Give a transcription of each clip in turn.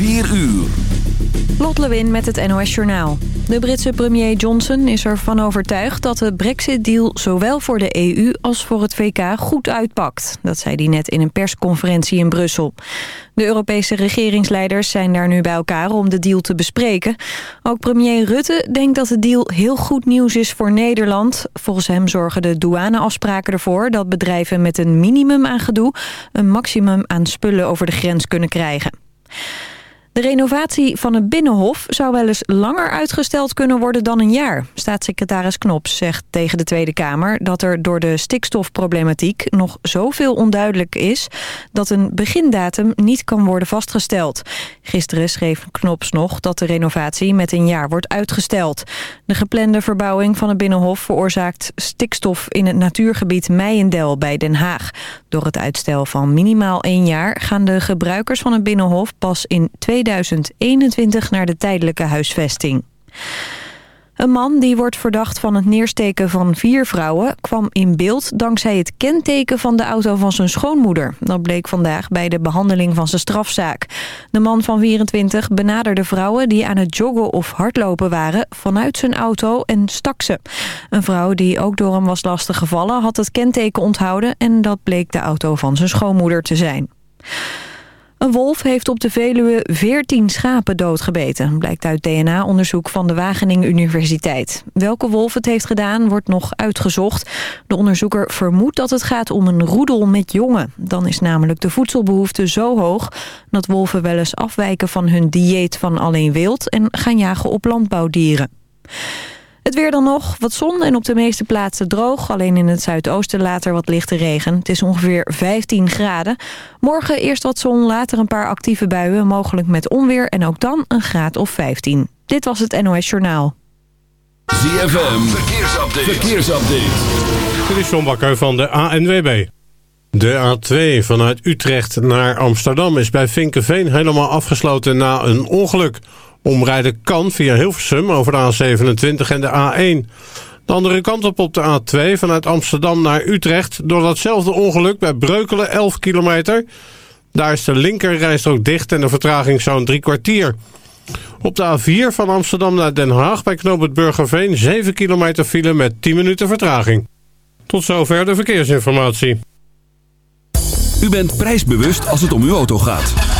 4 uur. Lot Lewin met het NOS Journaal. De Britse premier Johnson is ervan overtuigd dat de Brexit-deal... zowel voor de EU als voor het VK goed uitpakt. Dat zei hij net in een persconferentie in Brussel. De Europese regeringsleiders zijn daar nu bij elkaar om de deal te bespreken. Ook premier Rutte denkt dat de deal heel goed nieuws is voor Nederland. Volgens hem zorgen de douaneafspraken ervoor... dat bedrijven met een minimum aan gedoe... een maximum aan spullen over de grens kunnen krijgen. De renovatie van het Binnenhof zou wel eens langer uitgesteld kunnen worden dan een jaar. Staatssecretaris Knops zegt tegen de Tweede Kamer dat er door de stikstofproblematiek nog zoveel onduidelijk is dat een begindatum niet kan worden vastgesteld. Gisteren schreef Knops nog dat de renovatie met een jaar wordt uitgesteld. De geplande verbouwing van het Binnenhof veroorzaakt stikstof in het natuurgebied Meijendel bij Den Haag. Door het uitstel van minimaal één jaar gaan de gebruikers van het Binnenhof pas in 2021 naar de tijdelijke huisvesting. Een man die wordt verdacht van het neersteken van vier vrouwen... kwam in beeld dankzij het kenteken van de auto van zijn schoonmoeder. Dat bleek vandaag bij de behandeling van zijn strafzaak. De man van 24 benaderde vrouwen die aan het joggen of hardlopen waren... vanuit zijn auto en stak ze. Een vrouw die ook door hem was lastiggevallen had het kenteken onthouden... en dat bleek de auto van zijn schoonmoeder te zijn. Een wolf heeft op de Veluwe 14 schapen doodgebeten. Blijkt uit DNA-onderzoek van de Wageningen Universiteit. Welke wolf het heeft gedaan wordt nog uitgezocht. De onderzoeker vermoedt dat het gaat om een roedel met jongen. Dan is namelijk de voedselbehoefte zo hoog... dat wolven wel eens afwijken van hun dieet van alleen wild... en gaan jagen op landbouwdieren. Het weer dan nog, wat zon en op de meeste plaatsen droog. Alleen in het zuidoosten later wat lichte regen. Het is ongeveer 15 graden. Morgen eerst wat zon, later een paar actieve buien. Mogelijk met onweer en ook dan een graad of 15. Dit was het NOS Journaal. ZFM, verkeersupdate. verkeersupdate. Dit is John Bakker van de ANWB. De A2 vanuit Utrecht naar Amsterdam is bij Vinkenveen helemaal afgesloten na een ongeluk... Omrijden kan via Hilversum over de A27 en de A1. De andere kant op op de A2 vanuit Amsterdam naar Utrecht... door datzelfde ongeluk bij Breukelen 11 kilometer. Daar is de linkerrijstrook dicht en de vertraging zo'n drie kwartier. Op de A4 van Amsterdam naar Den Haag bij knoop het Burgerveen... 7 kilometer file met 10 minuten vertraging. Tot zover de verkeersinformatie. U bent prijsbewust als het om uw auto gaat.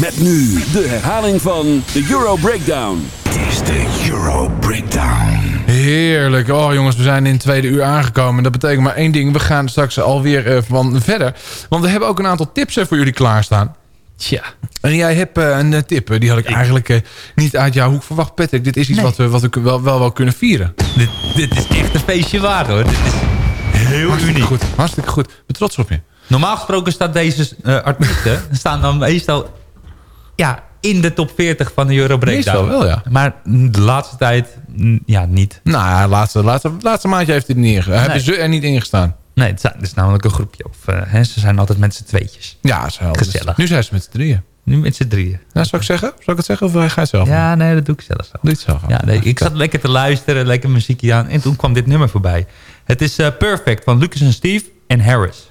Met nu de herhaling van de Euro Breakdown. Dit is de Euro Breakdown. Heerlijk. Oh jongens, we zijn in het tweede uur aangekomen. Dat betekent maar één ding. We gaan straks alweer uh, van verder. Want we hebben ook een aantal tips eh, voor jullie klaarstaan. Tja. En jij hebt eh, een eh, tip. eh, die had ik eigenlijk eh, niet uit jouw hoek verwacht. Patrick, dit is iets Nee. wat we, wat we wel, wel, wel kunnen vieren. Dit, dit is echt een feestje waard hoor. Dit is heel Hartstikke uniek. goed. Hartstikke goed. Ik ben trots op je. Normaal gesproken staat deze eh, artiesten staan dan meestal ja, in de top 40 van de Euro Breakdown. Meestal wel, ja. Maar de laatste tijd, ja, niet. Nou, ja, laatste, laatste, laatste maandje heeft hij niet hebben ze er niet ingestaan. Nee, het, is namelijk een groepje. Of, eh, hè, ze zijn altijd met z'n tweetjes. Ja, dus Gezellig. Nu zijn ze met z'n drieën. Nu met z'n drieën. Nou, zal ik zeggen? Zal ik het zeggen of ga je het zelf? Ja, nee, dat doe ik zelf. Doe het zelf. Ja, nee, ik zat lekker te luisteren, lekker muziekje aan. En toen kwam dit nummer voorbij. Het is eh, Perfect van Lucas en Steve en Harris.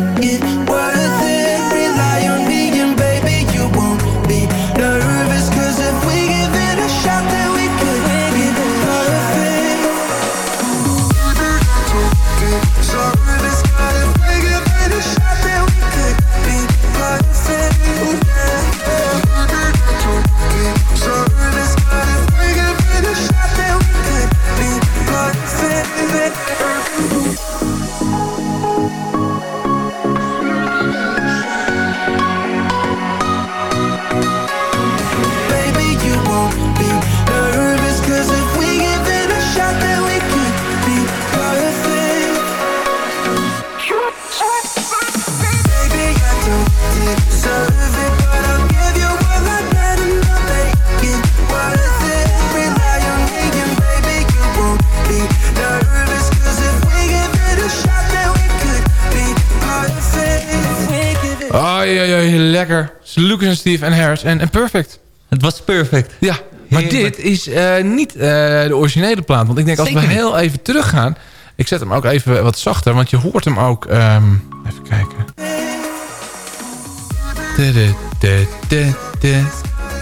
Steve en Harris en, Perfect. Het was Perfect. Ja, maar dit is eh, niet eh, de originele plaat. Want ik denk, als we heel even teruggaan... Ik zet hem ook even wat zachter, want je hoort hem ook... Ehm, even kijken.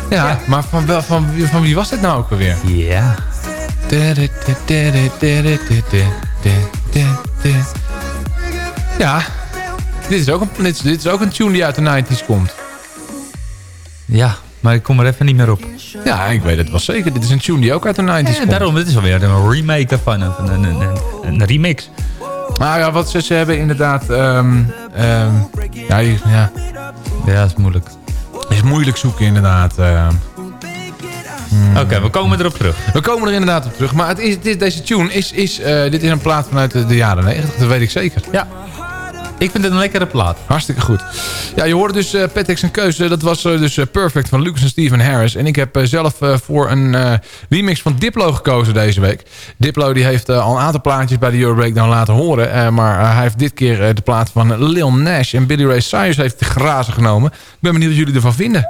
Ja, ja, maar van, wel, van, van wie was dit nou ook alweer? Ja. Ja, dit is, ook dit, is, dit is ook een tune die uit de 90s komt. Ja, maar ik kom er even niet meer op. Ja, ik weet het wel zeker. Dit is een tune die ook uit de 90s Ja, komt. daarom, dit is alweer een remake daarvan. Een, een, een, een, remix. Nou ja, wat ze, ze hebben inderdaad... ehm, ehm, ja, ja, is moeilijk. is moeilijk zoeken inderdaad. ehm. Oké, we komen erop terug. we komen er inderdaad op terug. Maar het is, deze tune is, is, eh, dit is een plaat vanuit de, de jaren 90. Dat weet ik zeker. Ja. Ik vind het een lekkere plaat. Hartstikke goed. Ja, je hoorde dus uh, Patrick zijn keuze. Dat was eh, dus eh, Perfect van Lucas en Steven Harris. En ik heb eh, zelf eh, voor een eh, remix van Diplo gekozen deze week. Diplo die heeft eh, al een aantal plaatjes bij de Euro Breakdown laten horen. eh, maar eh, hij heeft dit keer eh, de plaat van Lil Nash en Billy Ray Cyrus heeft de grazen genomen. Ik ben benieuwd wat jullie ervan vinden.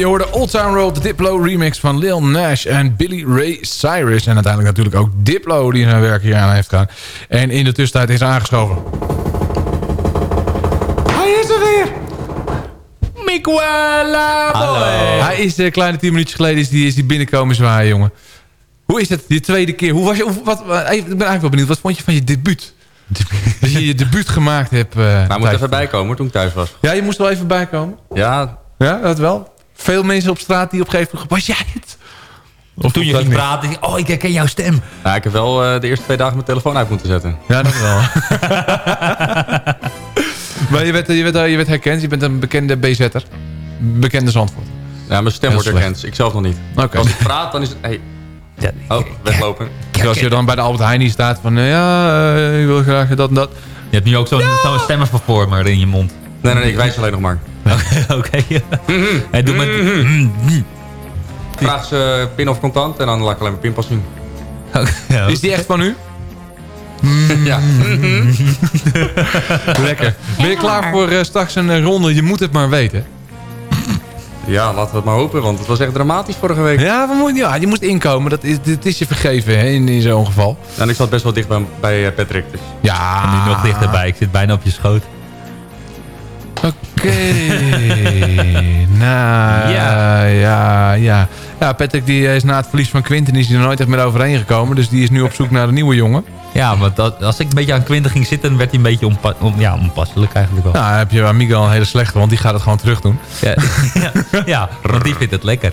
Je hoorde Old Town Road, de Diplo remix van Lil Nash en Billy Ray Cyrus. En uiteindelijk natuurlijk ook Diplo die zijn werk hier aan heeft gedaan. En in de tussentijd is aangeschoven. Hij is er weer! Miguela boy! Hij is een kleine 10 minuutjes geleden is die, is die binnenkomen zwaaien, jongen. Hoe is het, die tweede keer? Hoe was je, hoe- wat, wat- ik ben eigenlijk wel benieuwd. Wat vond je van je debuut? Dat je je debuut gemaakt hebt. eh, Nou, moet even bijkomen toen ik thuis was. Ja, je moest er wel even bijkomen. Ja, Ja, dat wel. Veel mensen op straat die op een gegeven moment... Was jij het? Of Toen je ging praten, oh, ik herken jouw stem. nou, ik heb wel eh, de eerste twee dagen mijn telefoon uit moeten zetten. Ja, dat wel. maar je werd, je, werd, je werd herkend. Je bent een bekende BZ'er. Bekende Zandvoort. Ja, mijn stem wordt herkend. Ik zelf nog niet. Als ik praat, dan is het... Hey. Oh, weglopen. Zoals je dan bij de Albert Heijn staat van... eh, ja, eh, ik wil graag dat en dat. Je hebt nu ook zo'n zo'n stemmenvervormer in je mond. Nee, nee, nee, ik wijs alleen nog maar. Oké. Hij doet met... Vraag ze pin of contant en dan laat ik alleen mijn pinpas zien. Ja, Is die echt van u? Ja. Lekker. Ben je klaar voor eh, straks een eh, ronde? Je moet het maar weten. ja, laten we het maar hopen, want het was echt dramatisch vorige week. Ja, we moeten, ja je moet inkomen. Dat is, dit is je vergeven hè, in, in zo'n geval. En ik zat best wel dicht bij, bij eh, Patrick. Dus. Ja. nu nog dichterbij. Ik zit bijna op je schoot. Oké. nou, ja. ja, ja. Ja, Patrick die is na het verlies van Quinten is hij er nooit echt meer overheen gekomen. Dus die is nu op zoek naar een nieuwe jongen. Ja, maar dat, als ik een beetje aan Quinten ging zitten, werd hij een beetje onpa on, ja, onpasselijk eigenlijk wel. Nou, dan heb je aan Miguel een hele slechte, want die gaat het gewoon terug doen. Ja, ja, ja, want die vindt het lekker.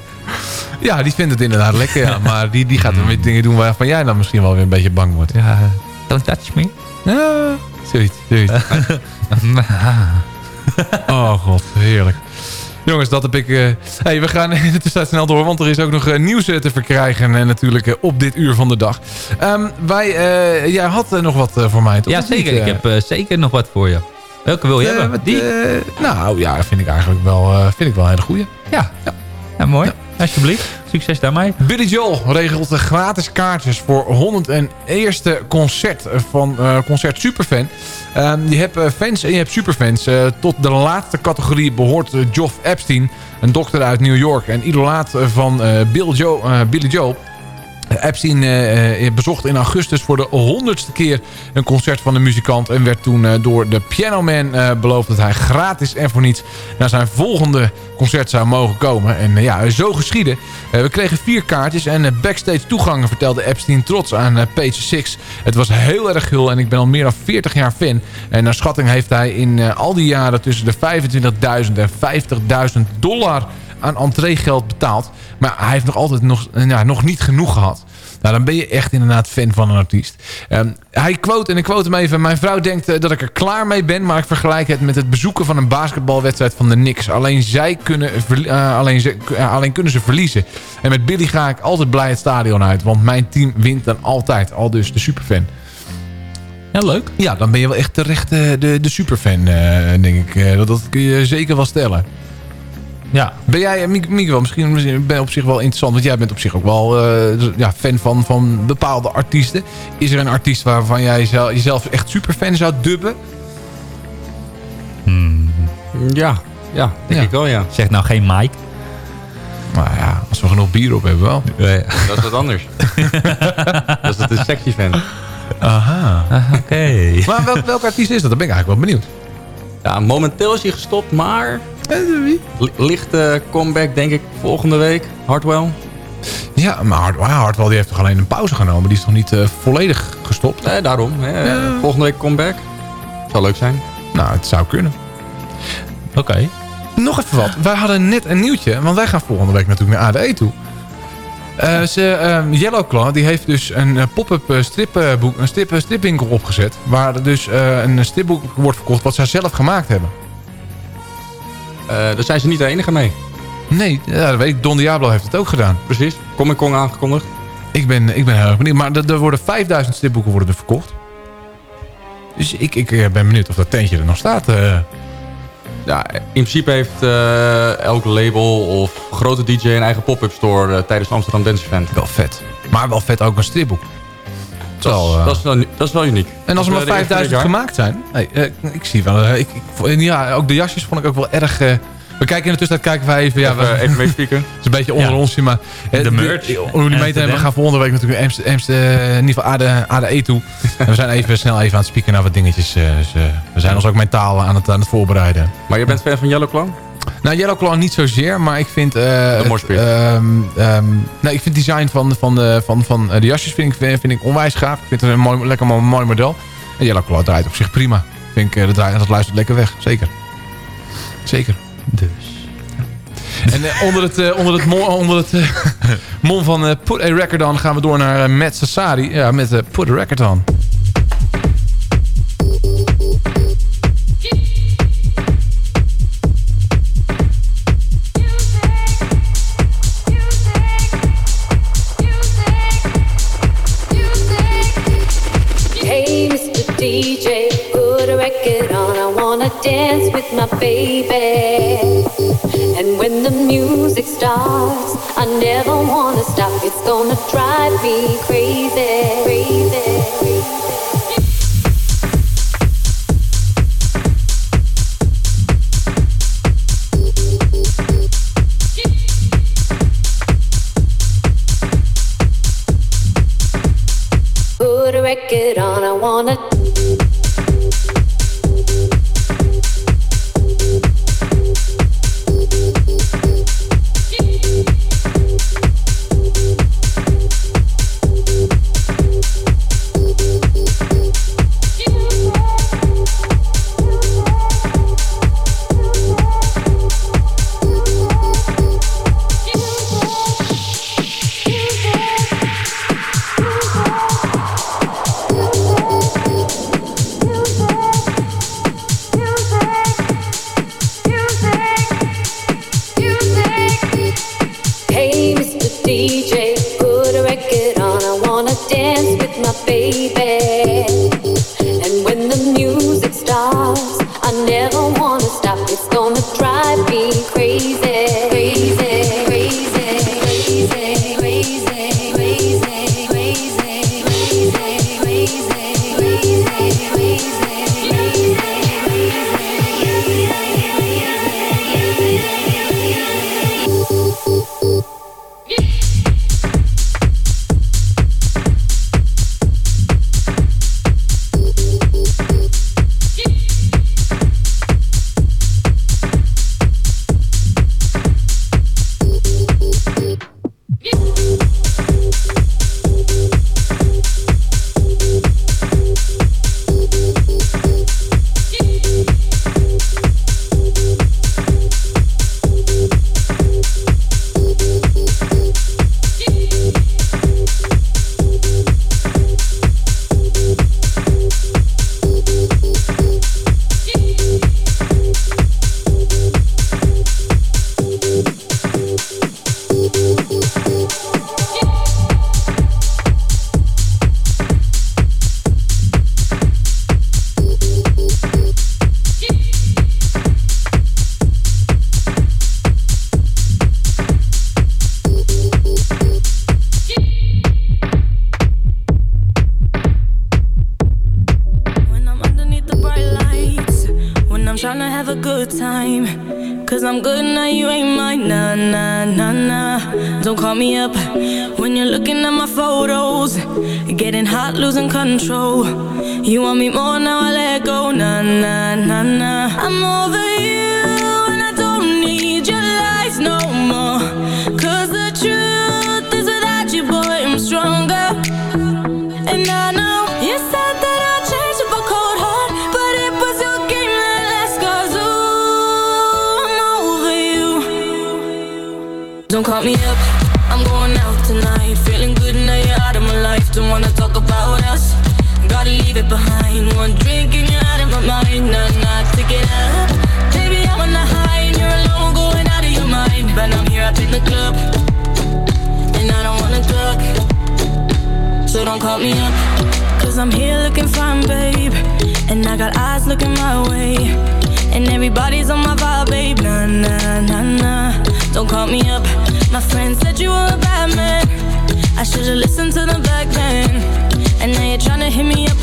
Ja, die vindt het inderdaad lekker, ja. Maar die, die gaat er weer dingen doen waarvan jij dan misschien wel weer een beetje bang wordt. Ja, don't touch me. Ja, zoiets, zoiets. Oh god, heerlijk. Jongens, dat heb ik... eh, hey, we gaan in de tussentijd snel door, want er is ook nog eh, nieuws eh, te verkrijgen. En natuurlijk op dit uur van de dag. Ehm, wij, jij had nog wat voor mij, toch? Ja, niet, zeker. Ik heb zeker nog wat voor je. Welke wil je hebben? Die? nou ja, vind ik eigenlijk wel, vind ik wel een hele goeie. Ja. ja. mooi. Alsjeblieft. Succes daarmee. Billy Joel regelt de gratis kaartjes voor 101ste concert van eh, Concert Superfan. Ehm, je hebt eh, fans en je hebt superfans. Eh, tot de laatste categorie behoort eh, Geoff Epstein, een dokter uit New York en idolaat van Bill Billy Joel. Epstein eh, eh, bezocht in augustus voor de honderdste keer een concert van de muzikant... en werd toen eh, door de Pianoman beloofd dat hij gratis en voor niets... naar zijn volgende concert zou mogen komen. En ja, zo geschiedde. We kregen vier kaartjes en backstage toegang vertelde Epstein trots aan Page 6. Het was heel erg gul en ik ben al meer dan 40 jaar fan. En naar schatting heeft hij in al die jaren tussen de 25.000 en 50.000 dollar aan entreegeld betaald. Maar hij heeft nog altijd nog, eh, ja, nog niet genoeg gehad. Nou, dan ben je echt inderdaad fan van een artiest. Ehm, hij quote, en ik quote hem even... Mijn vrouw denkt eh, dat ik er klaar mee ben... maar ik vergelijk het met het bezoeken van een basketbalwedstrijd van de Knicks. Alleen, zij kunnen, eh, alleen, ze, alleen kunnen ze verliezen. En met Billy ga ik altijd blij het stadion uit... want mijn team wint dan altijd. Al dus de superfan. Ja, leuk. Ja, dan ben je wel echt terecht de, de superfan, denk ik. Dat, dat kun je zeker wel stellen. Ja. Ben jij, eh, Miguel, misschien misschien ben je op zich wel interessant... want jij bent op zich ook wel eh, ja, fan van, van bepaalde artiesten. Is er een artiest waarvan jij zelf, jezelf echt superfan zou dubben? Ja, ja denk Ja. ik wel, ja. Zeg nou geen Mike. Nou ja, als we genoeg bier op hebben wel. Dat is wat anders. dat is de sexy fan. Aha. Oké. Maar welk, welke artiest is dat? Dan ben ik eigenlijk wel benieuwd. Ja, momenteel is hij gestopt, maar... Lichte comeback, denk ik, volgende week. Hardwell. Ja, maar Hart, Hartwell die heeft toch alleen een pauze genomen? Die is toch niet eh, volledig gestopt? Nee, daarom. Hè. Ja. Volgende week comeback. Zou leuk zijn. Nou, het zou kunnen. Oké. Nog even wat. Wij hadden net een nieuwtje. Want wij gaan volgende week natuurlijk naar ADE toe. Eh, ze, ehm, Yellow die heeft dus een eh, pop-up eh, stripboek, een strip, stripwinkel opgezet. Waar dus een stripboek wordt verkocht wat zij zelf gemaakt hebben. Daar zijn ze niet de enige mee. Nee, ja, dat weet ik. Don Diablo heeft het ook gedaan. Precies. Comic Con aangekondigd. Ik ben, ik ben heel erg benieuwd. Maar er, worden 5000 stripboeken worden er verkocht. Dus ik, ik ben benieuwd of dat tentje er nog staat. Ja, in principe heeft eh, elk label of grote DJ een eigen pop-up store eh, tijdens de Amsterdam Dance Event. Wel vet. Maar wel vet ook een stripboek. Dat, eh, dat, is wel, dat is wel uniek. En als er maar is, eh, de eerste 5000 dit jaar. gemaakt zijn. Hey, eh, ik zie wel. ik, ja, ook de jasjes vond ik ook wel erg. We kijken in de tussentijd kijken wij even. Ja, Even, we, even meespieken. het is een beetje onder Ja. ons, maar eh, De merch. Om jullie mee te nemen, we gaan volgende week natuurlijk Amst- Amst- eh, in ieder geval ADE, ADE toe. en we zijn even snel even aan het spieken naar wat dingetjes. eh, dus, we zijn ons ook mentaal aan het, aan het voorbereiden. Maar je bent fan van Yellow Claw? Nou, Yellow Claw niet zozeer, maar ik vind... eh, het, morspit. ehm, ehm, nee, ik vind het design van, van, de, van, van de jasjes vind ik, vind ik onwijs gaaf. Ik vind het een mooi, lekker mooi, mooi model. En Yellow Claw draait op zich prima. Vind ik, eh, dat, draait, dat luistert lekker weg, zeker. Zeker. Dus. En eh, onder het, eh, onder het, mo- onder het eh, mom van eh, Put a Record On gaan we door naar eh, Matt Sassari. Ja, met eh, Put a Record On. Wanna dance with my baby. And when the music starts, I never wanna stop. It's gonna drive me crazy, crazy. Put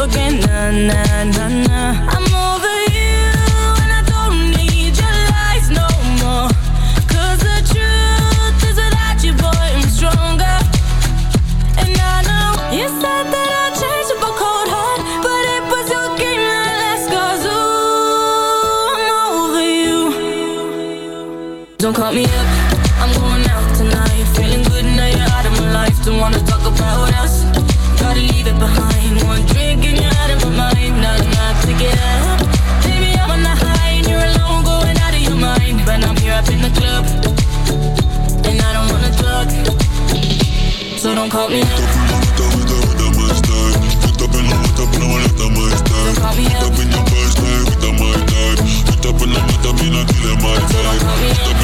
again, na na na na. don't call me up. Don't call me up. Up in your past life, with my type. Put up in the mud, I've been a killer, my type.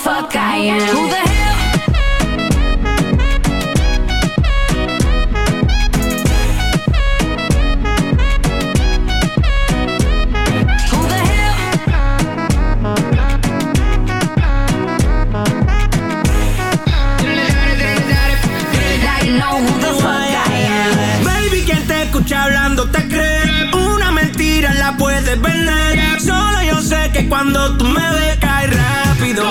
fuck I am. Who the hell? hablando te crees Una mentira la puedes vender Solo yo sé que cuando tú me ves cae rápido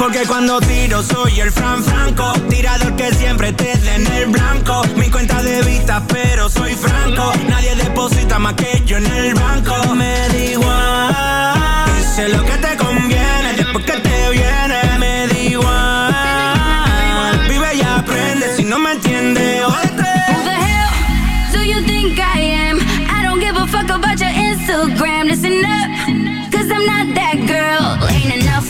Porque cuando tiro soy el Fran Franco. Tirador que siempre te dé en el blanco. Mi cuenta de vista, pero soy franco. Nadie deposita más que yo en el banco. Me da igual. Sé lo que te conviene después que te viene. Me da igual. Vive y aprende. Si no me entiendes, jódete. Who the hell do you think I am? I don't give a fuck about your Instagram. Listen up,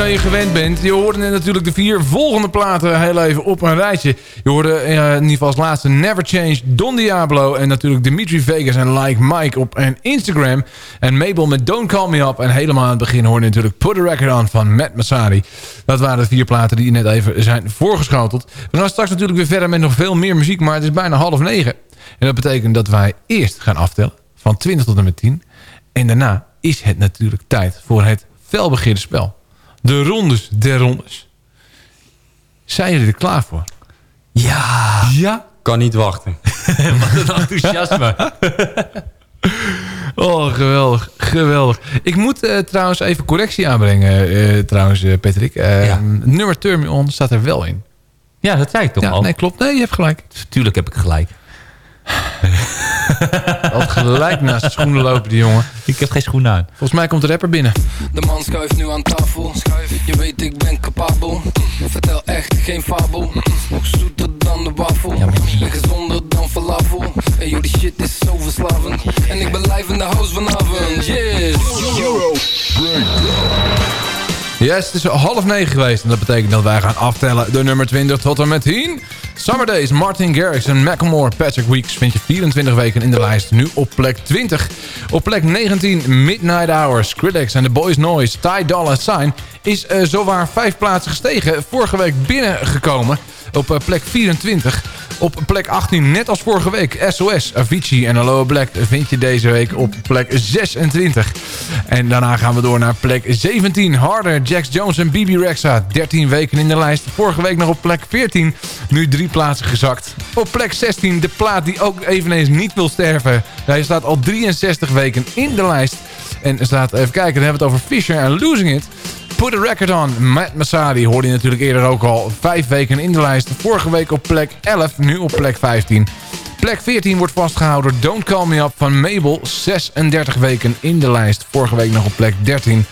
dan je gewend bent. Je hoorde natuurlijk de vier volgende platen heel even op een rijtje. Je hoorde eh, in ieder geval als laatste Never Change, Don Diablo... en natuurlijk Dimitri Vegas en Like Mike op en Instagram. En Mabel met Don't Call Me Up. En helemaal aan het begin hoorde natuurlijk Put a Record On van Matt Masari. Dat waren de vier platen die net even zijn voorgeschoteld. We gaan straks natuurlijk weer verder met nog veel meer muziek... maar het is bijna half negen. En dat betekent dat wij eerst gaan aftellen van 20 tot en met 10... En daarna is het natuurlijk tijd voor het felbegeerde spel. De rondes der rondes. Zijn jullie er klaar voor? Ja. Ja? Kan niet wachten. Wat een enthousiasme. Oh, geweldig. Geweldig. Ik moet eh, trouwens even correctie aanbrengen, eh, trouwens, eh, Patrick. Nummer Turn Me On staat er wel in. Ja, dat zei ik toch Ja, al? nee, klopt. Nee, je hebt gelijk. Tuurlijk heb ik gelijk. Al gelijk naast de schoenen lopen, die jongen. Ik heb geen schoenen aan. Volgens mij komt de rapper binnen. De man schuift nu aan tafel. Je weet ik ben capabel. Vertel echt geen fabel. Nog zoeter dan de wafel. En gezonder dan falafel. En jullie shit is zo verslavend. En ik ben live in de house vanavond. Yes. Yes, het is half negen geweest. En dat betekent dat wij gaan aftellen de nummer 20 tot en met 10. Summer Days, Martin Garrix en Macklemore, Patrick Weeks vind je 24 weken in de lijst. Nu op plek 20. Op plek 19, Midnight Hour, Skrillex en The Boys Noise, Ty Dolla Sign... is uh, zowaar vijf plaatsen gestegen. Vorige week binnengekomen op uh, plek 24. Op plek 18, net als vorige week, SOS, Avicii en Aloha Black... vind je deze week op plek 26. En daarna gaan we door naar plek 17. Harder, Jax Jones en Bibi Rexa. 13 weken in de lijst. Vorige week nog op plek 14. Nu drie plaatsen gezakt. Op plek 16 de plaat die ook eveneens niet wil sterven. Hij staat al 63 weken in de lijst. En staat, even kijken, dan hebben we het over Fisher en Losing It. Put a Record On. Matt Masadi hoorde je natuurlijk eerder ook al. Vijf weken in de lijst. Vorige week op plek 11, nu op plek 15. Plek 14 wordt vastgehouden Don't Call Me Up van Mabel. 36 weken in de lijst. Vorige week nog op plek 13.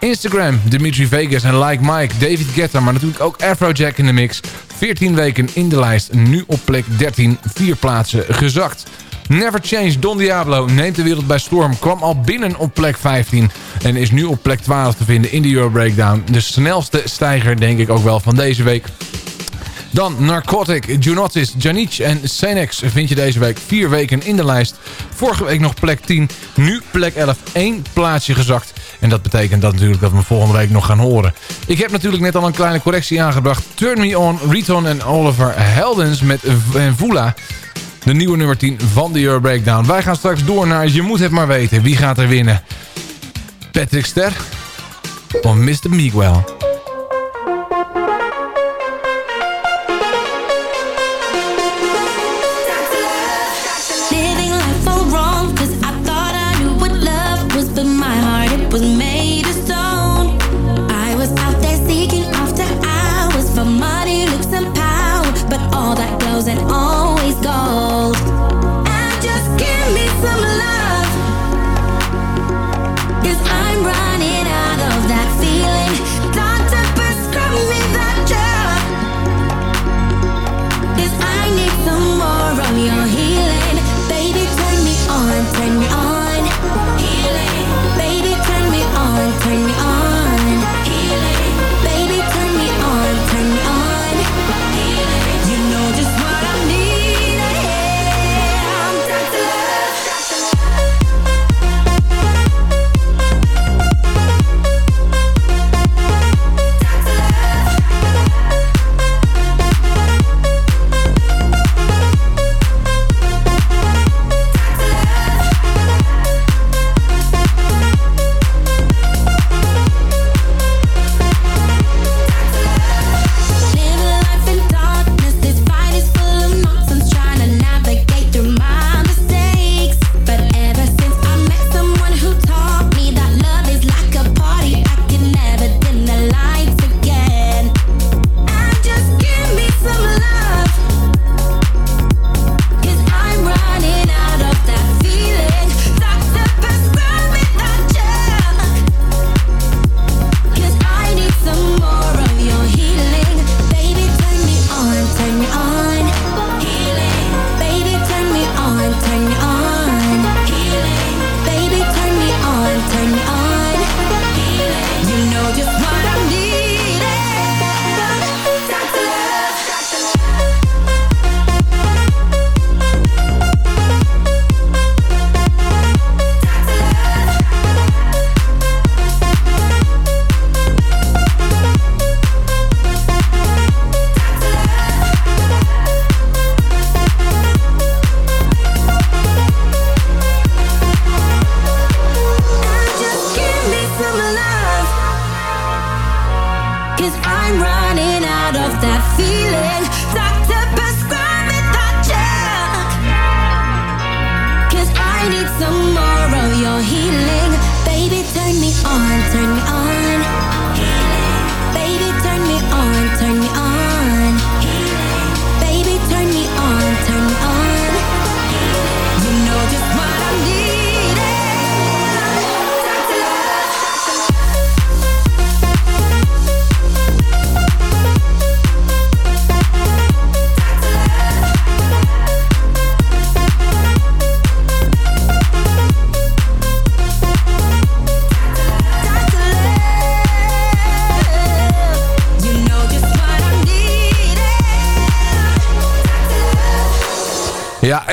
Instagram, Dimitri Vegas en Like Mike, David Guetta, maar natuurlijk ook Afrojack in de mix. 14 weken in de lijst, nu op plek 13, vier plaatsen gezakt. Never Change, Don Diablo neemt de wereld bij storm, kwam al binnen op plek 15 en is nu op plek 12 te vinden in de Euro Breakdown. De snelste stijger denk ik ook wel van deze week. Dan Narcotic, Junotis, Janic en Senex vind je deze week vier weken in de lijst. Vorige week nog plek 10, nu plek 11, één plaatsje gezakt. En dat betekent dat natuurlijk dat we volgende week nog gaan horen. Ik heb natuurlijk net al een kleine correctie aangebracht. Turn Me On, Riton en Oliver Heldens met Vula. De nieuwe nummer 10 van de Euro Breakdown. Wij gaan straks door naar Je moet het maar weten. Wie gaat er winnen? Patrick Ster of Mr. Miguel?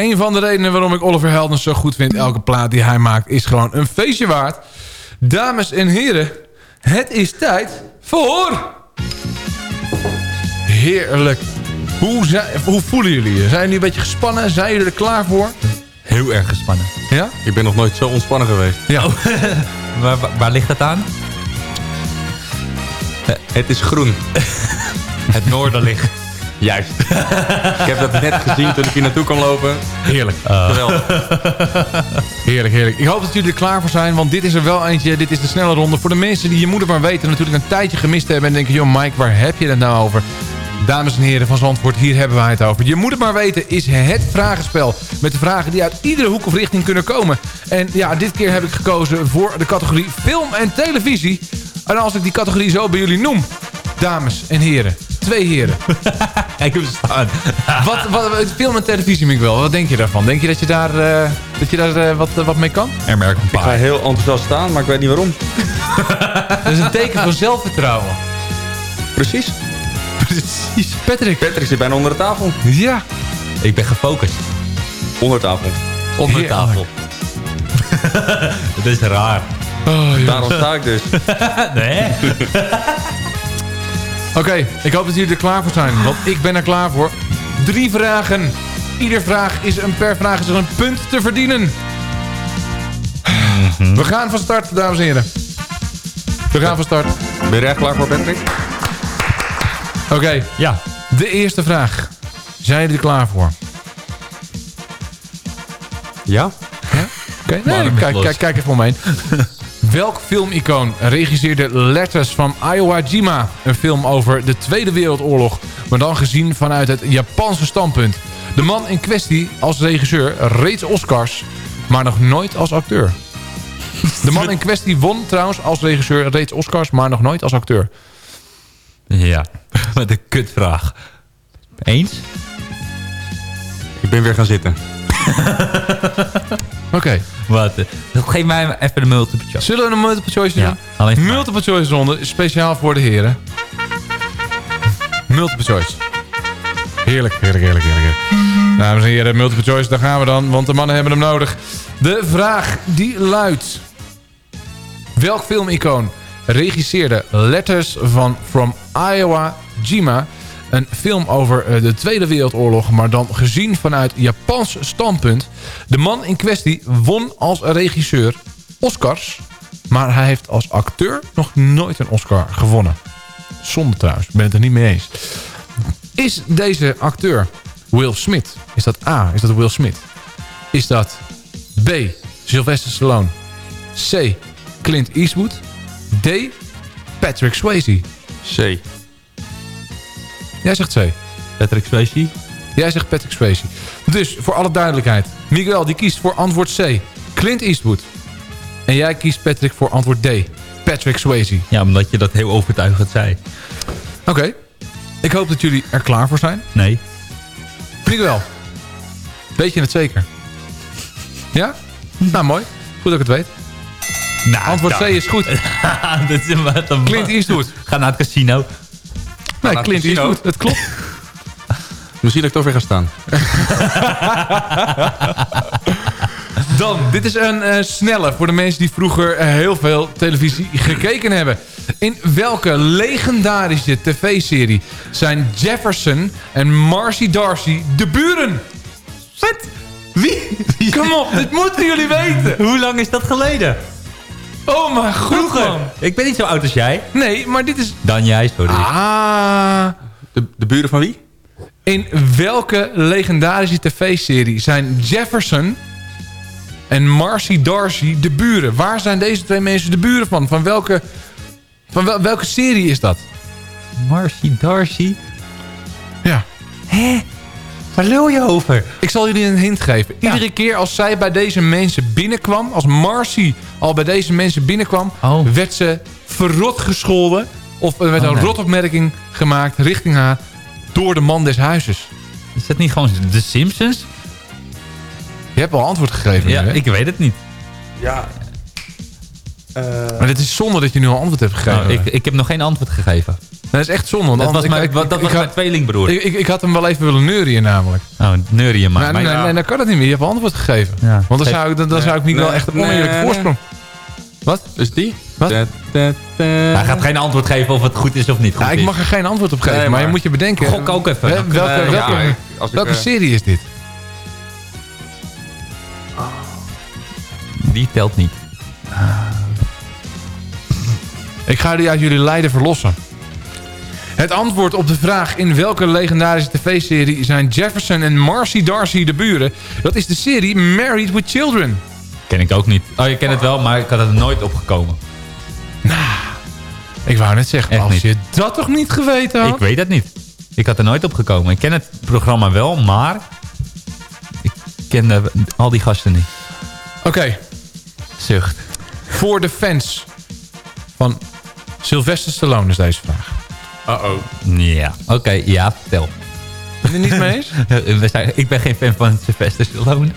Een van de redenen waarom ik Oliver Heldens zo goed vind... elke plaat die hij maakt is gewoon een feestje waard. Dames en heren, het is tijd voor... Heerlijk. Hoe, zijn, hoe voelen jullie je? Zijn jullie een beetje gespannen? Zijn jullie er klaar voor? Heel erg gespannen. Ja? Ik ben nog nooit zo ontspannen geweest. Ja. waar, waar, waar ligt dat aan? Eh, Het is groen. Het noorderlicht. Juist. ik heb dat net gezien toen ik hier naartoe kon lopen. Heerlijk. Geweldig. Heerlijk, heerlijk. Ik hoop dat jullie er klaar voor zijn, want dit is er wel eentje. Dit is de snelle ronde. Voor de mensen die je moeder maar weten natuurlijk een tijdje gemist hebben... en denken, joh Mike, waar heb je het nou over? Dames en heren van Zandvoort, hier hebben wij het over. Je moet het maar weten is het vragenspel. Met de vragen die uit iedere hoek of richting kunnen komen. En ja, dit keer heb ik gekozen voor de categorie film en televisie. En als ik die categorie zo bij jullie noem... Dames en heren, twee heren. Kijk hem staan. wat, wat, film en televisie, Miguel, wat denk je daarvan? Denk je dat je daar, eh, dat je daar eh, wat, wat mee kan? Er merk een Ik ga heel enthousiast staan, maar ik weet niet waarom. Dat is een teken van zelfvertrouwen. Precies. Precies, Patrick. Patrick zit bijna onder de tafel. Ja. Ik ben gefocust. Onder tafel. Onder Heerlijk. tafel. Dat is raar. Oh. Daarom sta ik dus. nee. Oké, ik hoop dat jullie er klaar voor zijn, want ik ben er klaar voor. Drie vragen. Ieder vraag is een, per vraag is er een punt te verdienen. We gaan van start, dames en heren. We gaan van start. Ben je er echt klaar voor, Patrick? Oké, Ja. de eerste vraag. Zijn jullie er klaar voor? Ja? Oké, nee, kijk, kijk, kijk even om me heen. Welk filmicoon regisseerde Letters van Iowa Jima? Een film over de Tweede Wereldoorlog, maar dan gezien vanuit het Japanse standpunt. De man in kwestie als regisseur reeds Oscars, maar nog nooit als acteur. De man in kwestie won trouwens als regisseur reeds Oscars, maar nog nooit als acteur. Ja. Met een kutvraag. Eens? Ik ben weer gaan zitten. Oké, Wat? eh, Geef mij even de multiple choice. zullen we een multiple choice Ja, doen? alleen voor mij. Multiple choice ronde, speciaal voor de heren. Multiple choice. Heerlijk, heerlijk, heerlijk, heerlijk. Dames en heren, multiple choice, daar gaan we dan, want de mannen hebben hem nodig. De vraag die luidt... Welk filmicoon regisseerde Letters van From Iowa Jima... een film over eh, de Tweede Wereldoorlog... maar dan gezien vanuit Japans standpunt. De man in kwestie won als regisseur Oscars... maar hij heeft als acteur nog nooit een Oscar gewonnen. Zonde trouwens, ik ben het er niet mee eens. Is deze acteur Will Smith? Is dat A, is dat Will Smith? Is dat B, Sylvester Stallone? C, Clint Eastwood? D, Patrick Swayze? C. Jij zegt C. Patrick Swayze? Jij zegt Patrick Swayze. Dus, voor alle duidelijkheid. Miguel die kiest voor antwoord C. Clint Eastwood. En jij kiest Patrick voor antwoord D. Patrick Swayze. Ja, omdat je dat heel overtuigend zei. Oké. Ik hoop dat jullie er klaar voor zijn. Nee. Miguel. Weet je het zeker? Ja? Nou, mooi. Goed dat ik het weet. Nou, Antwoord C is goed. dat is. Clint Eastwood. Ga naar het casino. Nee, Clint casino. Eastwood. Het klopt. Misschien dat ik toch weer ga staan. Dan, dit is een eh, snelle voor de mensen die vroeger eh, heel veel televisie gekeken hebben. In welke legendarische tv-serie zijn Jefferson en Marcy Darcy de buren? Wat? Wie? Kom op, dit moeten jullie weten. Hoe lang is dat geleden? Oh mijn god, man. Ik ben niet zo oud als jij. Nee, maar dit is... Dan jij, sorry. Ah... De, de buren van wie? In welke legendarische tv-serie zijn Jefferson en Marcy Darcy de buren? Waar zijn deze twee mensen de buren van? Van welke, van wel- welke serie is dat? Marcy Darcy? Ja. Hé? Waar lul je over? Ik zal jullie een hint geven. Iedere keer als zij bij deze mensen binnenkwam... als Marcy al bij deze mensen binnenkwam... Oh. werd ze verrot gescholden... of er werd Oh, een nee. rotopmerking gemaakt richting haar... door de man des huizes. Is dat niet gewoon The Simpsons? Je hebt al antwoord gegeven. Ja, nu, hè? ik weet het niet. Ja. Maar het is zonde dat je nu al antwoord hebt gegeven. Nou, ik, ik heb nog geen antwoord gegeven. Dat is echt zonde. want Dat was mijn, ik- dat ik was mijn tweelingbroer. Ik, ik, ik had hem wel even willen neurien namelijk. Oh, neurien maar. Nee, Maar nee, ja. nee, dan kan het niet meer. Je hebt een antwoord gegeven. Ja. Want dan zou ik, dan, dan zou ik niet Nee, wel echt een nee, oneerlijke nee. voorsprong... Wat? Dus die? Wat? Da, da, da. Hij gaat geen antwoord geven of het goed is of niet goed Ja, ik is. mag er geen antwoord op geven, Nee, maar, je moet je bedenken... Gok ook even. Welke we- welke, als ik, welke eh, serie is dit? Die telt niet. Ik ga die uit jullie lijden verlossen. Het antwoord op de vraag in welke legendarische tv-serie zijn Jefferson en Marcy Darcy de buren... dat is de serie Married with Children. Ken ik ook niet. Oh, je kent het wel, maar ik had er nooit opgekomen. Ik wou net zeggen, Echt als niet. je dat toch niet geweten had? Ik weet het niet. Ik had er nooit op gekomen. Ik ken het programma wel, maar... Ik ken de- al die gasten niet. Oké, Zucht. voor de fans van Sylvester Stallone is deze vraag. Uh-oh. Ja. Oké, ja, vertel. Ben je het niet mee eens? We zijn, ik ben geen fan van Sylvester Stallone.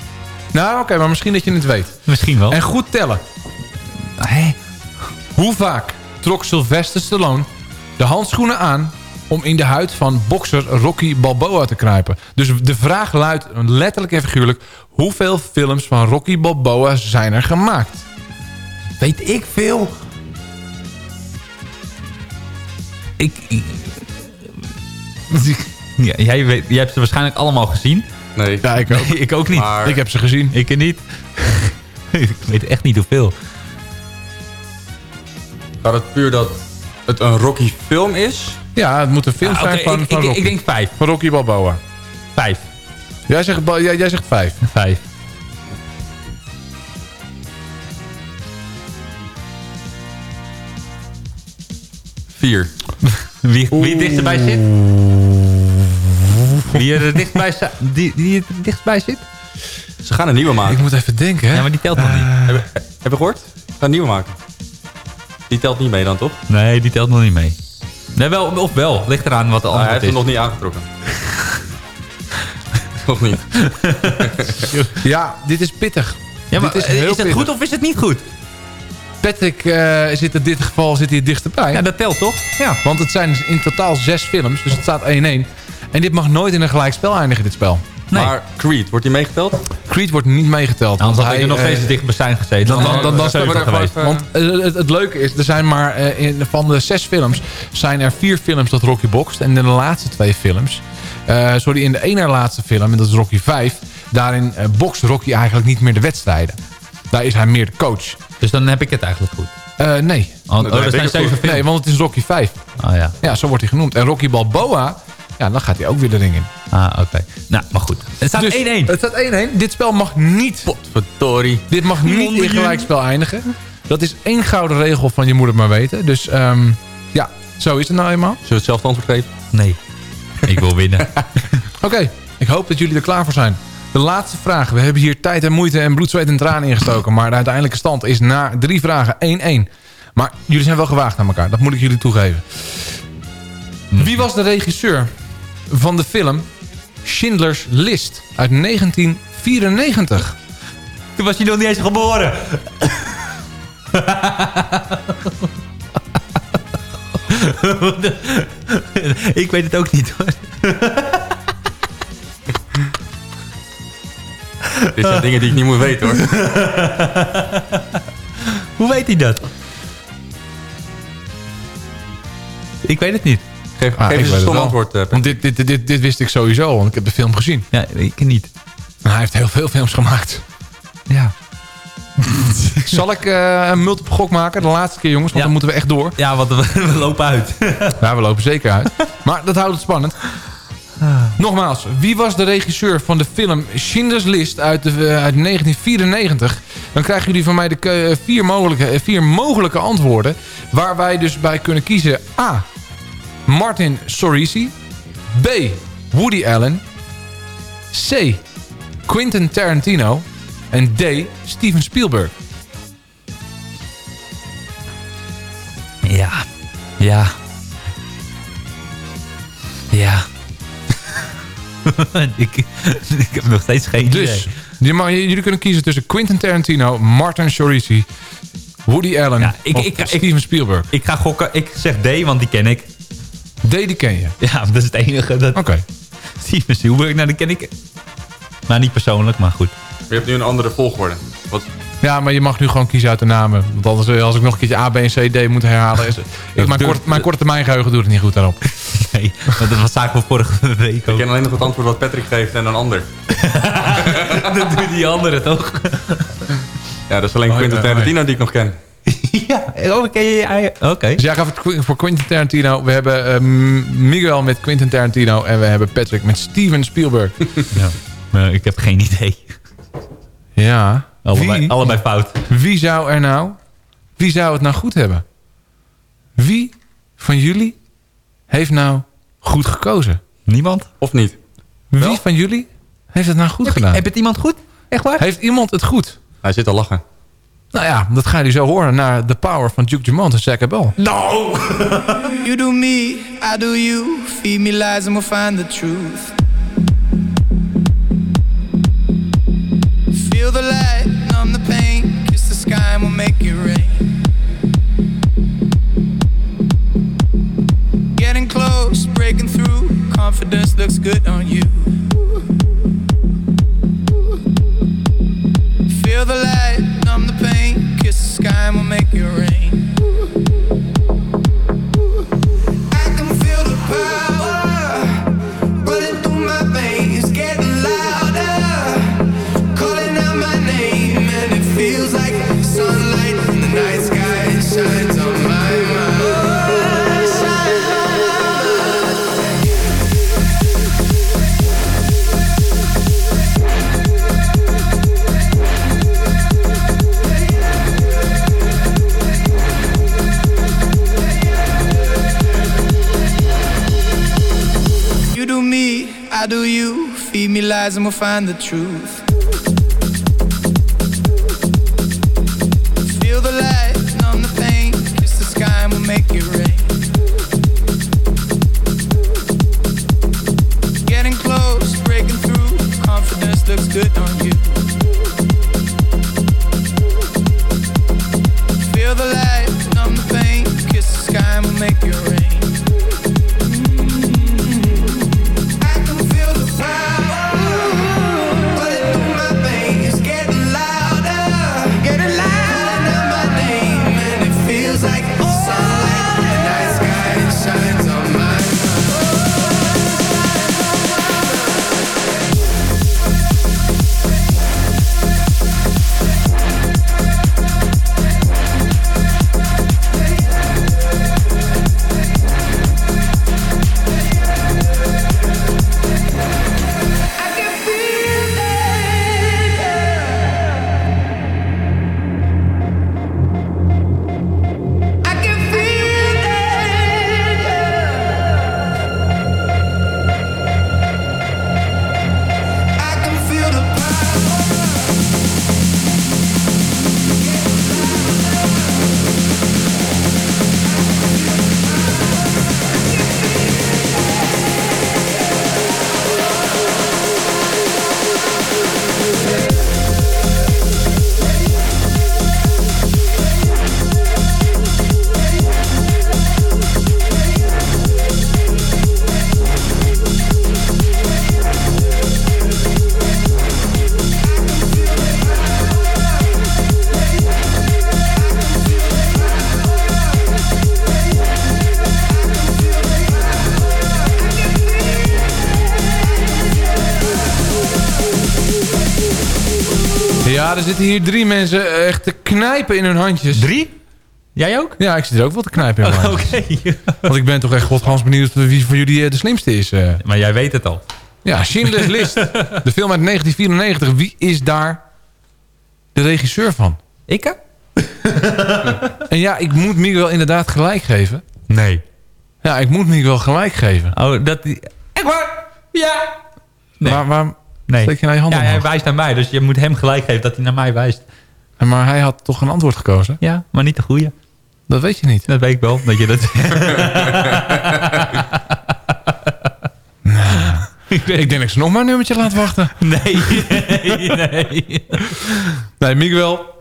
nou, oké, maar misschien dat je het weet. Misschien wel. En goed tellen. Hé? Hoe vaak trok Sylvester Stallone de handschoenen aan om in de huid van bokser Rocky Balboa te kruipen? Dus de vraag luidt letterlijk en figuurlijk... hoeveel films van Rocky Balboa zijn er gemaakt? Weet ik veel. Ik... ik- Ja, jij, weet, jij hebt ze waarschijnlijk allemaal gezien. Nee. Ja, ik ook. Nee, ik ook niet. Maar- Ik heb ze gezien. Ik niet. ik weet echt niet hoeveel. Gaat het puur dat het een Rocky film is? Ja, het moet een film Ah, zijn van, ik, van ik, Rocky. ik denk vijf. Van Rocky Balboa. Vijf. Jij zegt, jij, jij zegt vijf. Vijf. Vier. Wie, wie dichterbij zit? Wie er dichtbij, sta- die, die er dichtstbij zit? Ze gaan een nieuwe maken. Ik moet even denken, hè. Ja, maar die telt nog niet. Heb, je- heb je gehoord? Ze gaan een nieuwe maken. Die telt niet mee dan, toch? Nee, die telt nog niet mee. Nee, wel, of wel. Ligt eraan wat de Ah, hij antwoord heeft hem is. nog niet aangetrokken. nog niet. Ja, dit is pittig. Ja, maar dit is, is heel het pittig. goed of is het niet goed? Patrick eh, zit in dit geval zit hier dichterbij. Ja, dat telt toch? Ja. Want het zijn in totaal zes films, dus het staat 1-1. En dit mag nooit in een gelijkspel eindigen, dit spel. Nee. Maar Creed, wordt die meegeteld? Creed wordt niet meegeteld. Anders had want ik er nog hij, steeds dicht bij zijn gezeten. Dan, dan, dan, dan, het geweest. Want eh, het, het leuke is, er zijn maar eh, in, van de zes films zijn er vier films dat Rocky bokst. En in de laatste twee films, eh, sorry, in de ene laatste film, en dat is Rocky 5, daarin eh, bokst Rocky eigenlijk niet meer de wedstrijden. Daar is hij meer de coach. Dus dan heb ik het eigenlijk goed. Nee. Oh, oh, dat zijn zeven films. nee, want het is Rocky 5. Oh ja. Ja, zo wordt hij genoemd. En Rocky Balboa, ja, dan gaat hij ook weer de ring in. Ah, oké. Nou, maar goed. Het staat 1-1. Dus, Het staat 1-1. Dit spel mag niet, Potverdorie. dit mag niet in gelijkspel eindigen. Dat is één gouden regel van je moet het maar weten. Dus ehm, ja, zo is het nou eenmaal. Zullen we hetzelfde antwoord geven? Nee. Ik wil winnen. Oké, ik hoop dat jullie er klaar voor zijn. De laatste vraag. We hebben hier tijd en moeite en bloed, zweet en tranen ingestoken. Maar de uiteindelijke stand is na drie vragen 1-1. Maar jullie zijn wel gewaagd naar elkaar. Dat moet ik jullie toegeven. Wie was de regisseur van de film Schindler's List uit 1994? Toen was je nog niet eens geboren. ik weet het ook niet hoor. Dit zijn dingen die ik niet moet weten hoor. Hoe weet hij dat? Ik weet het niet. Geef, Ah, geef ik eens een stom antwoord. eh, Want dit, dit, dit, dit wist ik sowieso, want ik heb de film gezien. Ja, ik niet. Hij heeft heel veel films gemaakt. Ja. Zal ik eh, een multiple gok maken? De laatste keer jongens, want Ja. dan moeten we echt door. Ja, want we, we lopen uit. Ja, we lopen zeker uit. Maar dat houdt het spannend. Nogmaals, wie was de regisseur van de film Schindler's List uit, de, eh, uit 1994? Dan krijgen jullie van mij de eh, vier mogelijke, eh, vier mogelijke antwoorden. Waar wij dus bij kunnen kiezen. A. Martin Sorisi. B. Woody Allen. C. Quentin Tarantino. En D. Steven Spielberg. Ja. Ja. Ja. ik, ik heb nog steeds geen Dus idee. mag- jullie kunnen kiezen tussen Quentin Tarantino, Martin Sorisi, Woody Allen Ja, ik- of ik- ik- Steven Spielberg. Ik ga gokken. Ik zeg D, want die ken ik. D, die ken je? Ja, dat is het enige. Dat... Oké. Steven Spielberg, nou, die ken ik. Maar niet persoonlijk, maar goed. Je hebt nu een andere volgorde. Wat, Ja, maar je mag nu gewoon kiezen uit de namen. Want anders, eh, als ik nog een keertje A, B en C, D moet herhalen... Is, ik, mijn, kort, mijn korte termijn geheugen doet het niet goed daarop. Nee, want dat was zaken we vorige week ik ook. ken alleen nog het antwoord wat Patrick geeft en een ander. dat doet die andere toch? Ja, dat is alleen Oh, Quentin ja, Tarantino die ik nog ken. ja, oh, ken je je eigen... Oké. Dus jij gaat voor Qu- voor Quentin Tarantino. We hebben eh, M- Miguel met Quentin Tarantino. En we hebben Patrick met Steven Spielberg. Ja. Maar ik heb geen idee. Ja. Allebei, Wie, allebei fout. wie zou er nou... Wie zou het nou goed hebben? Wie van jullie heeft nou goed gekozen? Niemand? Of niet? Wie van jullie heeft het nou goed gedaan? Heb het iemand goed? Echt waar? Heeft iemand het goed? Hij zit al lachen. Nou ja, dat ga je zo horen naar The Power van Duke Dumont en Zack Bell. No! You do me, I do you. Feed me lies and we'll find the truth. Close, breaking through. Confidence looks good on you. Feel the light, numb the pain. Kiss the sky and we'll make it rain. Do you. Feed me lies and we'll find the truth. Er zitten hier drie mensen echt te knijpen in hun handjes. Drie? Jij ook? Ja, ik zit er ook wel te knijpen in mijn Oké. handjes. Want ik ben toch echt godgans benieuwd wie voor jullie eh, de slimste is. eh. Maar jij weet het al. Ja, Schindler's List. De film uit 1994. Wie is daar de regisseur van? Ik? hè? En ja, ik moet Miguel inderdaad gelijk geven. Nee. Ja, ik moet Miguel gelijk geven. Oh, dat... die- Echt waar? Ja. Nee. Maar waarom Nee. steek je nou je hand Ja, hij wijst naar mij, dus je moet hem gelijk geven dat hij naar mij wijst. Maar hij had toch een antwoord gekozen? Ja, maar niet de goede. Dat weet je niet. Dat weet ik wel, dat je dat... Ik, ik denk dat ik ze nog maar een nummertje laat wachten. Nee, nee, nee. Nee, Miguel.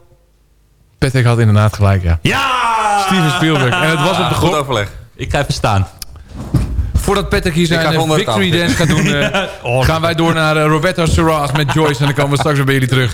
Patrick had inderdaad gelijk, ja. Ja! Steven Spielberg. En het was op de Goed grond. overleg. Ik ga even staan. Voordat Patrick hier zijn eh, victory dance gaat doen... eh, gaan wij door naar eh, Roberto Serraz met Joyce. En dan komen we straks weer bij jullie terug.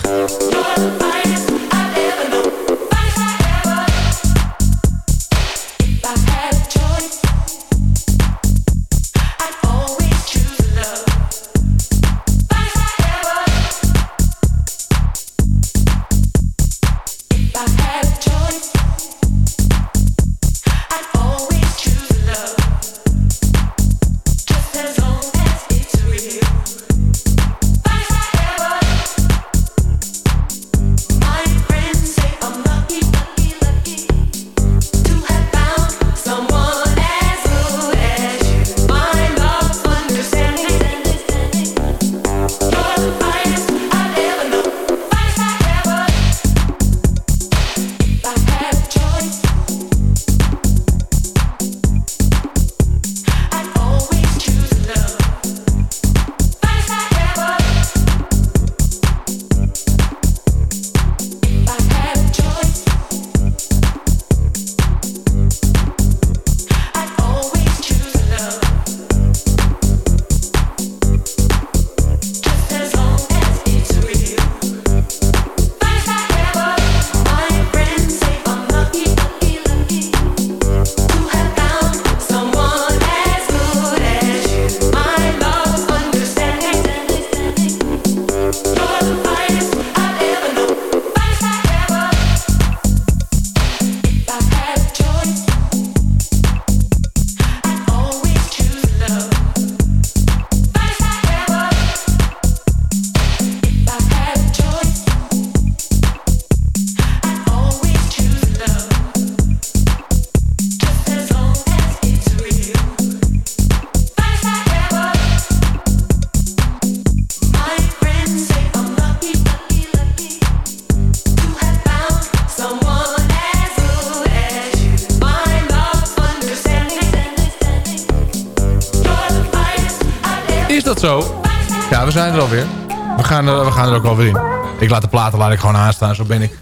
Ook wel weer in. Ik laat de platen laat ik gewoon aanstaan, zo ben ik.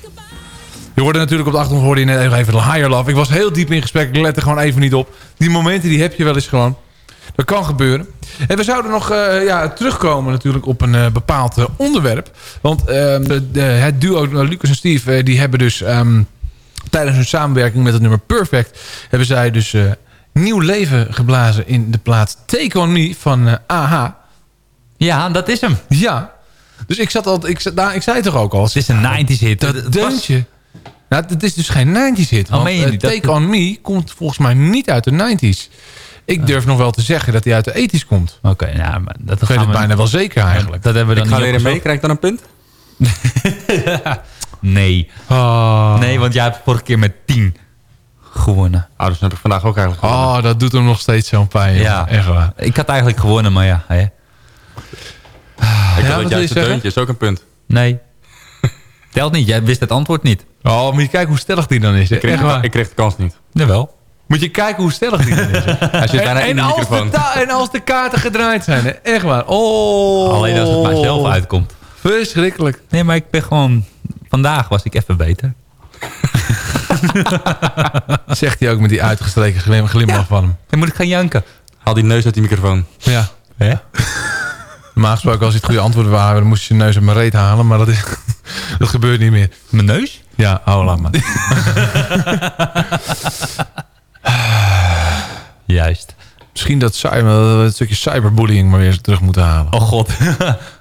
Je hoorde natuurlijk op de achtergrond hoorde je net even de higher love. Ik was heel diep in gesprek, ik let er gewoon even niet op. Die momenten die heb je wel eens gewoon. Dat kan gebeuren. En we zouden nog eh, ja, terugkomen natuurlijk op een eh, bepaald eh, onderwerp. Want ehm, de, de- het duo Lucas en Steve... die hebben dus ehm, tijdens hun samenwerking met het nummer Perfect... hebben zij dus nieuw leven geblazen in de plaat Take On Me van AHA. Ja, dat is hem. Ja. Dus ik zat al, ik, zat- nou, ik zei toch ook al. Het is een 90s hit. Dat Het was- deuntje. Nou, het is dus geen 90s hit. Oh, eh, niet? Dat- Take On Me komt volgens mij niet uit de 90s. Ik durf nog wel te zeggen dat hij uit de 80s komt. Oké, ja, maar dat Ik weet gaan het we- bijna wel zeker eigenlijk. Dat hebben we Ik dan ga niet leren mee, krijg ik dan een punt? Nee. Oh. Nee, want jij hebt vorige keer met 10 gewonnen. Oh, dus heb ik vandaag ook eigenlijk gewonnen. Oh, dat doet hem nog steeds zo'n pijn. Ja. Ja. Echt waar. Ik had eigenlijk gewonnen, maar ja. Hè. Ik ja, had wat wil het je juiste zeggen? deuntje, is ook een punt. Nee. Telt niet, jij wist het antwoord niet. Oh, moet je kijken hoe stellig die dan is. Ik kreeg, Echt waar. ik kreeg de kans niet. Jawel. Moet je kijken hoe stellig die dan is. Hij zit bijna en, in de als de microfoon. ta- en als de kaarten gedraaid zijn. Hè? Echt waar. Oh. Alleen als het mijzelf uitkomt. Verschrikkelijk. Nee, maar ik ben gewoon... Vandaag was ik even beter. Zegt hij ook met die uitgestreken glim- glimlach van hem. Dan moet ik gaan janken. Haal die neus uit die microfoon. Ja. Hè? Normaal gesproken als het goede antwoorden waren... dan moest je je neus uit mijn reet halen. Maar dat, is, dat gebeurt niet meer. Mijn neus? Ja, oh, laat maar. Juist. Misschien dat cyber, het stukje cyberbullying maar weer terug moeten halen. Oh god.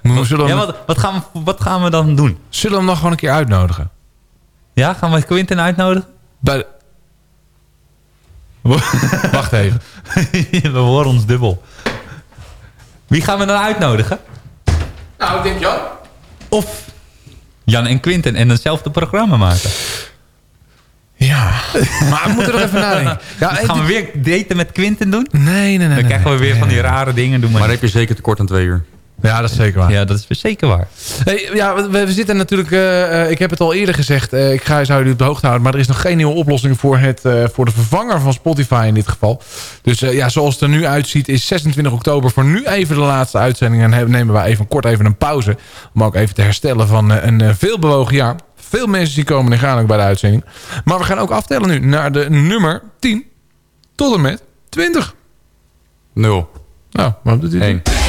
Zullen, we Ja, wat, wat, gaan we, wat gaan we dan doen? zullen we hem nog gewoon een keer uitnodigen? Ja, gaan we Quinten uitnodigen? Bij Wacht even. we horen ons dubbel. Wie gaan we dan uitnodigen? Nou, ik denk Jan. Of Jan en Quinten en hetzelfde programma maken. Ja, maar we moeten er even nadenken. Ja, gaan we weer daten met Quinten doen? Nee, nee, nee. Dan krijgen we weer nee, van die rare dingen. Doen Maar dan heb je zeker tekort aan twee uur. Ja, dat is zeker waar. Ja, dat is zeker waar. Hey, ja, we, we zitten natuurlijk... eh, eh, ik heb het al eerder gezegd. eh, ik ga, zou jullie op de hoogte houden. Maar er is nog geen nieuwe oplossing voor, het, eh, voor de vervanger van Spotify in dit geval. Dus eh, ja, zoals het er nu uitziet is 26 oktober voor nu even de laatste uitzending. En hebben- nemen we even kort even een pauze. Om ook even te herstellen van eh, een eh, veelbewogen jaar. Veel mensen die komen en gaan ook bij de uitzending. Maar we gaan ook aftellen nu naar de nummer 10 tot en met 20. Nul. Nou, waarom doet u het Eén. niet?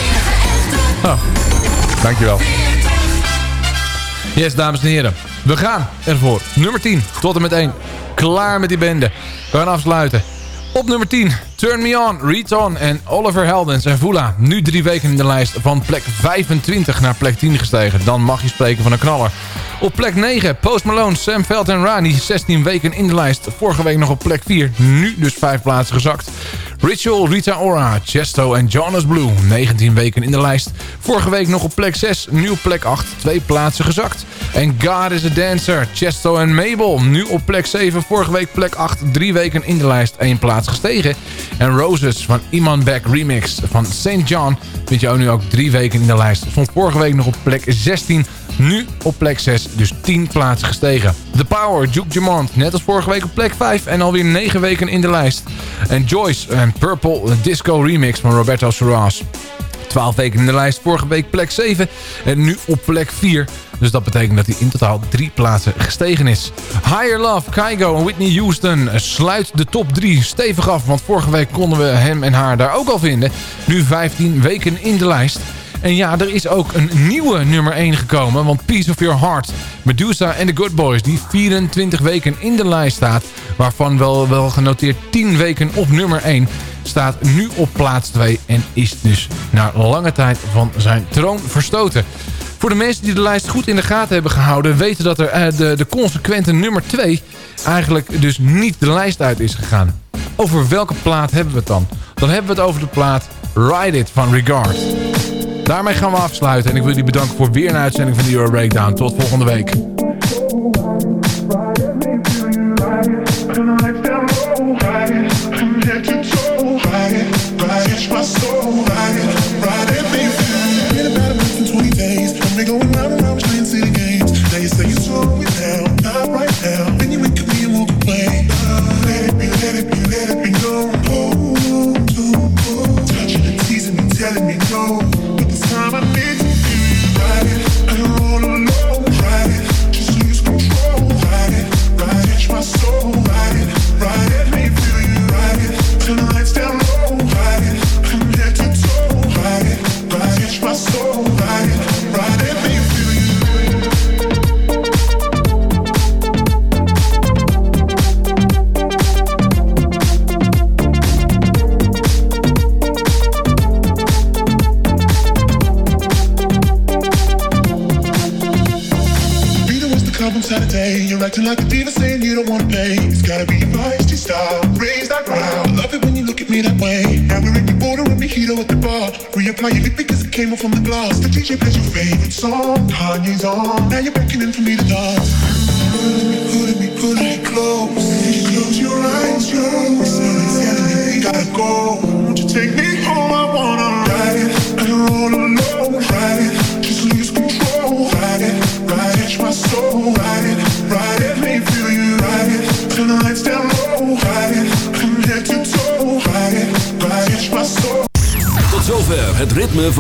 Oh, dankjewel. Yes, dames en heren. We gaan ervoor. Nummer 10 tot en met 1. Klaar met die bende. We gaan afsluiten. Op nummer 10, Turn Me On, Read On en Oliver Heldens en Vula. Nu drie weken in de lijst van plek 25 naar plek 10 gestegen. Dan mag je spreken van een knaller. Op plek 9, Post Malone, Sam Veld en Rani. 16 weken in de lijst. Vorige week nog op plek 4. Nu dus 5 plaatsen gezakt. Ritual, Rita Ora, Chesto en Jonas Blue. 19 weken in de lijst. Vorige week nog op plek 6. Nu op plek 8. Twee plaatsen gezakt. En God is a Dancer, Chesto en Mabel. Nu op plek 7. Vorige week plek 8. Drie weken in de lijst. één plaats gestegen. En Roses van Iman Beck Remix van St. John. Vind je ook nu ook drie weken in de lijst. Stond vorige week nog op plek 16. Nu op plek 6, dus 10 plaatsen gestegen. The Power, Duke Dumont, net als vorige week op plek 5 en alweer 9 weken in de lijst. En Joyce en Purple de Disco Remix van Roberto Serras. 12 weken in de lijst, vorige week plek 7 en nu op plek 4. Dus dat betekent dat hij in totaal drie plaatsen gestegen is. Higher Love, Kygo en Whitney Houston sluit de top 3 stevig af. Want vorige week konden we hem en haar daar ook al vinden. Nu 15 weken in de lijst. En ja, er is ook een nieuwe nummer 1 gekomen. Want Piece of Your Heart, Medusa en The Good Boys... die 24 weken in de lijst staat... waarvan wel, wel genoteerd 10 weken op nummer 1... staat nu op plaats 2 en is dus na lange tijd van zijn troon verstoten. Voor de mensen die de lijst goed in de gaten hebben gehouden... weten dat er eh, de, de consequente nummer 2 eigenlijk dus niet de lijst uit is gegaan. Over welke plaat hebben we het dan? Dan hebben we het over de plaat Ride It van Regard. Daarmee gaan we afsluiten en ik wil jullie bedanken voor weer een uitzending van de Euro Breakdown. Tot volgende week.